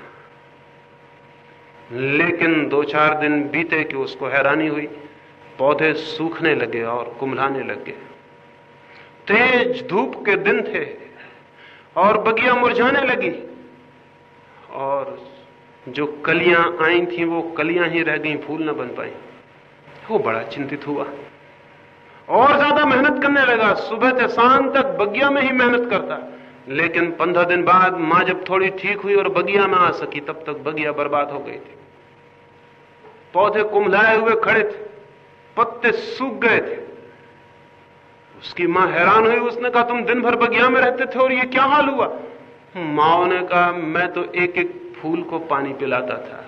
B: लेकिन दो चार दिन बीते कि उसको हैरानी हुई, पौधे सूखने लगे और कुमलाने लगे तेज धूप के दिन थे और बगिया मुरझाने लगी। और जो कलियाँ आई थी, वो कलियाँ ही रह गई, फूल न बन पाई। वो बड़ा चिंतित हुआ। और ज़्यादा मेहनत करने लगा। सुबह से शाम तक बगिया में ही मेहनत करता। लेकिन पंद्रह दिन बाद माँ जब थोड़ी ठीक हुई और बगिया में आ सकी, तब तक बगिया बर्बाद हो गई थी। पौधे कुमलाए हुए खड़े थे। पत्ते सूख गए थे। उसकी माँ हैरान हुई, उसने कहा, तुम दिन भर बगिया में रहते थे और ये क्या हाल हुआ? माओ ने कहा, मैं तो एक एक फूल को पानी पिलाता था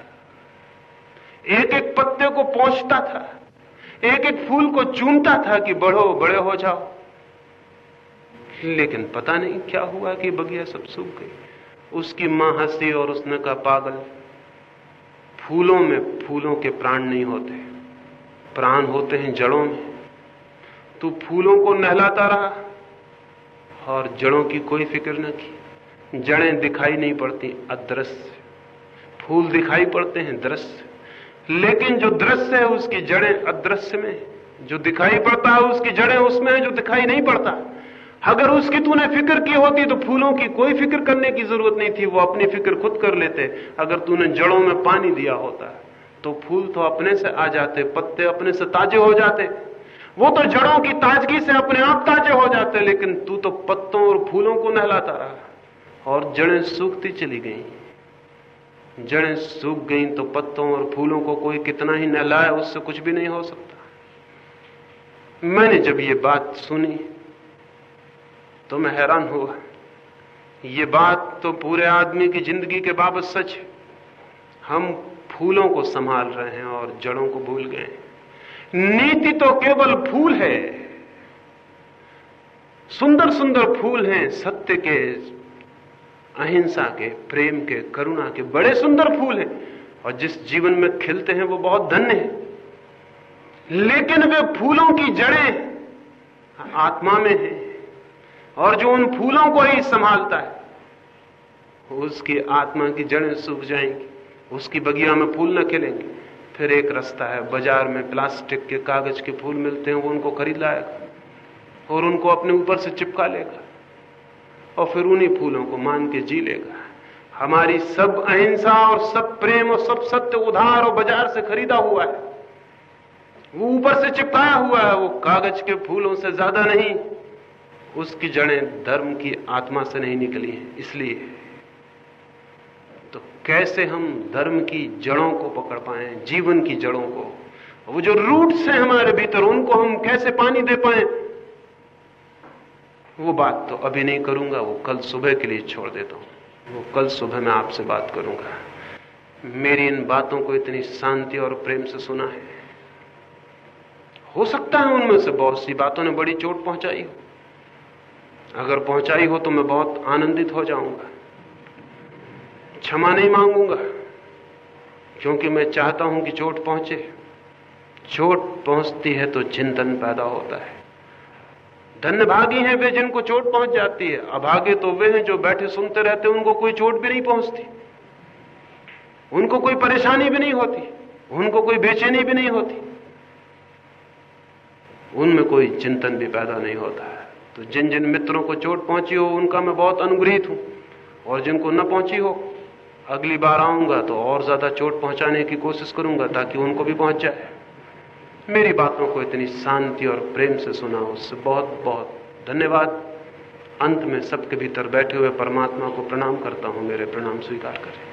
B: एक एक पत्ते को पहुँचता था एक एक फूल को चूमता था कि बढ़ो, बड़े हो जाओ। लेकिन पता नहीं क्या हुआ कि बगिया सब सूख गई। उसकी माँ हँसी और उसने कहा, पागल, फूलों में फूलों के प्राण नहीं होते। प्राण होते हैं जड़ों में। तू फूलों को नहलाता रहा और जड़ों की कोई फ़िक्र न की। जड़ें दिखाई नहीं पड़ती, अदृश्य। फूल दिखाई पड़ते हैं, दृश्य। लेकिन जो दृश्य है, उसकी जड़ें अदृश्य में जो दिखाई पड़ता है, उसकी जड़ें उसमें है, जो दिखाई नहीं पड़ता। अगर उसकी तूने फ़िक्र की होती तो फूलों की कोई फ़िक्र करने की ज़रूरत नहीं थी, वो अपनी फ़िक्र खुद कर लेते। अगर तूने जड़ों में पानी दिया होता तो फूल तो अपने से आ जाते, पत्ते अपने से ताजे हो जाते। वो तो जड़ों की ताजगी से अपने आप ताजे हो जाते लेकिन तू तो पत्तों और फूलों को नहलाता रहा और जड़ें सूखती चली गई। जड़ें सूख गई तो पत्तों और फूलों को कोई कितना ही नहलाए, उससे कुछ भी नहीं हो सकता। मैंने जब ये बात सुनी तो मैं हैरान हुआ। ये बात तो पूरे आदमी की ज़िंदगी के बाबत सच है। हम फूलों को संभाल रहे हैं और जड़ों को भूल गए नीति तो केवल फूल है। सुंदर सुंदर फूल हैं सत्य के, अहिंसा के, प्रेम के, करुणा के, बड़े सुंदर फूल हैं। और जिस जीवन में खिलते हैं, वो बहुत धन्य है। लेकिन वे फूलों की जड़ें आत्मा में हैं। और जो उन फूलों को ही संभालता है, उसकी आत्मा की जड़ें सूख जाएँगी, उसकी बगिया में फूल न खिलेंगे। फिर एक रास्ता है, बाज़ार में प्लास्टिक के कागज़ के फूल मिलते हैं, वो उनको खरीद लाएगा और उनको अपने ऊपर से चिपका लेगा और फिर उन्हीं फूलों को मान के जी लेगा। हमारी सब अहिंसा और सब प्रेम और सब सत्य उधार और बाज़ार से खरीदा हुआ है। वो ऊपर से चिपकाया हुआ है, वो कागज़ के फूलों से ज़्यादा नहीं, उसकी जड़ें धर्म की आत्मा से नहीं निकली हैं, इसलिए कैसे हम धर्म की जड़ों को पकड़ पाए, जीवन की जड़ों को? वो जो रूट्स हैं हमारे भीतर, उनको हम कैसे पानी दे पाए? वो बात तो अभी नहीं करूँगा, वो कल सुबह के लिए छोड़ देता हूँ। वो कल सुबह मैं आपसे बात करूँगा। मेरी इन बातों को इतनी शांति और प्रेम से सुना है। हो सकता है उनमें से बहुत सी बातों ने बड़ी चोट पहुंचाई हो। अगर पहुंचाई हो तो मैं बहुत आनंदित हो जाऊँगा। क्षमा नहीं मांगूँगा, क्योंकि मैं चाहता हूँ कि चोट पहुँचे। चोट पहुँचती है तो चिंतन पैदा होता है। धन्य भागी हैं वे जिनको चोट पहुँच जाती है। अभागे तो वे हैं जो बैठे सुनते रहते हैं उनको कोई चोट भी नहीं पहुँचती। उनको कोई परेशानी भी नहीं होती, उनको कोई बेचैनी भी नहीं होती। उनमें कोई चिंतन भी पैदा नहीं होता है। तो जिन जिन मित्रों को चोट पहुँची हो, उनका मैं बहुत अनुग्रहित हूँ, और जिनको न पहुँची हो अगली बार आऊँगा तो और ज़्यादा चोट पहुँचाने की कोशिश करूँगा ताकि उनको भी पहुँच जाए। मेरी बातों को इतनी शांति और प्रेम से सुना उससे बहुत बहुत धन्यवाद। अंत में सबके भीतर बैठे हुए परमात्मा को प्रणाम करता हूँ। मेरे प्रणाम स्वीकार करें।